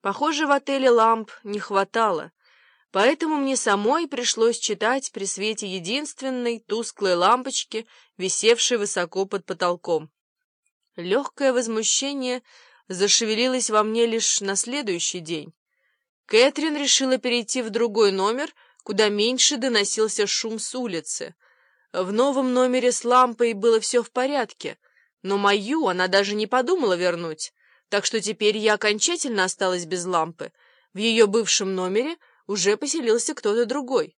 Похоже, в отеле ламп не хватало, поэтому мне самой пришлось читать при свете единственной тусклой лампочки, висевшей высоко под потолком. Легкое возмущение зашевелилось во мне лишь на следующий день. Кэтрин решила перейти в другой номер, куда меньше доносился шум с улицы. В новом номере с лампой было все в порядке, но мою она даже не подумала вернуть так что теперь я окончательно осталась без лампы. В ее бывшем номере уже поселился кто-то другой.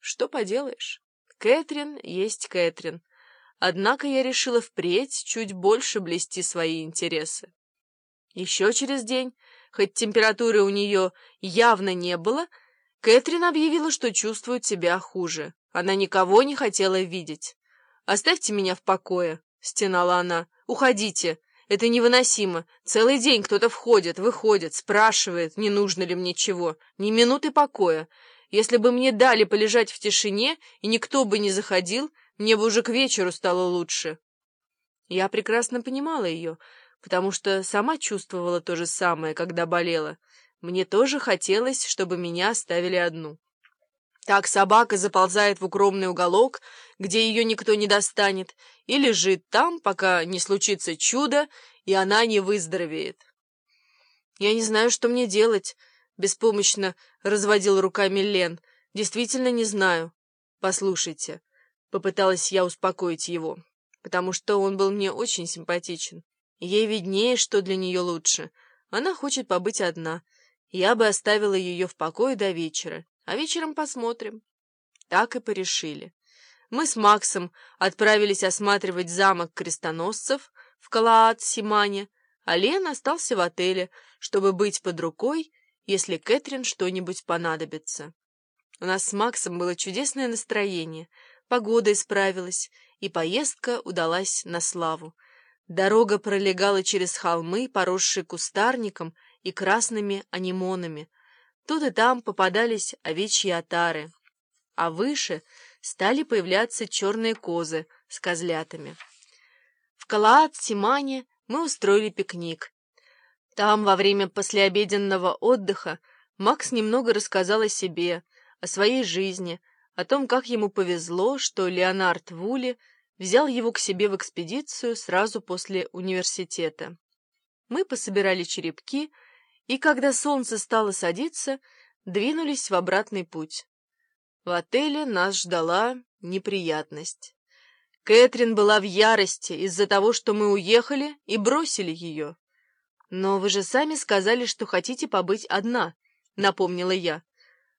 Что поделаешь? Кэтрин есть Кэтрин. Однако я решила впредь чуть больше блести свои интересы. Еще через день, хоть температуры у нее явно не было, Кэтрин объявила, что чувствует себя хуже. Она никого не хотела видеть. «Оставьте меня в покое», — стенала она. «Уходите. Это невыносимо. Целый день кто-то входит, выходит, спрашивает, не нужно ли мне чего. Ни минуты покоя. Если бы мне дали полежать в тишине, и никто бы не заходил, мне бы уже к вечеру стало лучше. Я прекрасно понимала ее, потому что сама чувствовала то же самое, когда болела. Мне тоже хотелось, чтобы меня оставили одну. Так собака заползает в укромный уголок, где ее никто не достанет, и лежит там, пока не случится чудо, и она не выздоровеет. «Я не знаю, что мне делать», — беспомощно разводил руками Лен. «Действительно не знаю». «Послушайте», — попыталась я успокоить его, потому что он был мне очень симпатичен. Ей виднее, что для нее лучше. Она хочет побыть одна. Я бы оставила ее в покое до вечера. А вечером посмотрим. Так и порешили. Мы с Максом отправились осматривать замок крестоносцев в Калаат-Симане, а Лен остался в отеле, чтобы быть под рукой, если Кэтрин что-нибудь понадобится. У нас с Максом было чудесное настроение, погода исправилась, и поездка удалась на славу. Дорога пролегала через холмы, поросшие кустарником и красными анимонами, Тут и там попадались овечьи отары, а выше стали появляться черные козы с козлятами. В Калаат-Симане мы устроили пикник. Там во время послеобеденного отдыха Макс немного рассказал о себе, о своей жизни, о том, как ему повезло, что Леонард Вули взял его к себе в экспедицию сразу после университета. Мы пособирали черепки, и когда солнце стало садиться, двинулись в обратный путь. В отеле нас ждала неприятность. Кэтрин была в ярости из-за того, что мы уехали и бросили ее. «Но вы же сами сказали, что хотите побыть одна», — напомнила я.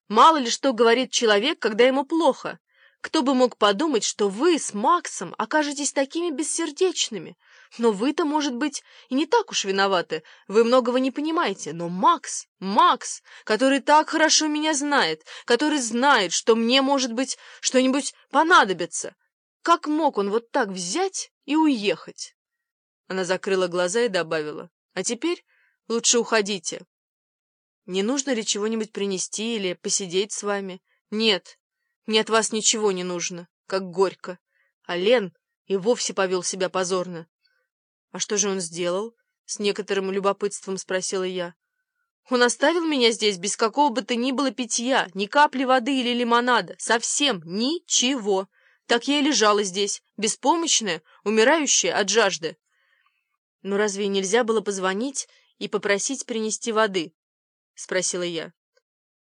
«Мало ли что говорит человек, когда ему плохо. Кто бы мог подумать, что вы с Максом окажетесь такими бессердечными? Но вы-то, может быть, и не так уж виноваты. Вы многого не понимаете. Но Макс, Макс, который так хорошо меня знает, который знает, что мне, может быть, что-нибудь понадобится. Как мог он вот так взять и уехать?» Она закрыла глаза и добавила. «А теперь лучше уходите. Не нужно ли чего-нибудь принести или посидеть с вами? Нет, мне от вас ничего не нужно, как горько. А Лен и вовсе повел себя позорно. — А что же он сделал? — с некоторым любопытством спросила я. — Он оставил меня здесь без какого бы то ни было питья, ни капли воды или лимонада, совсем ничего. Так я и лежала здесь, беспомощная, умирающая от жажды. — Но разве нельзя было позвонить и попросить принести воды? — спросила я.